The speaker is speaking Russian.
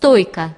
Стойка.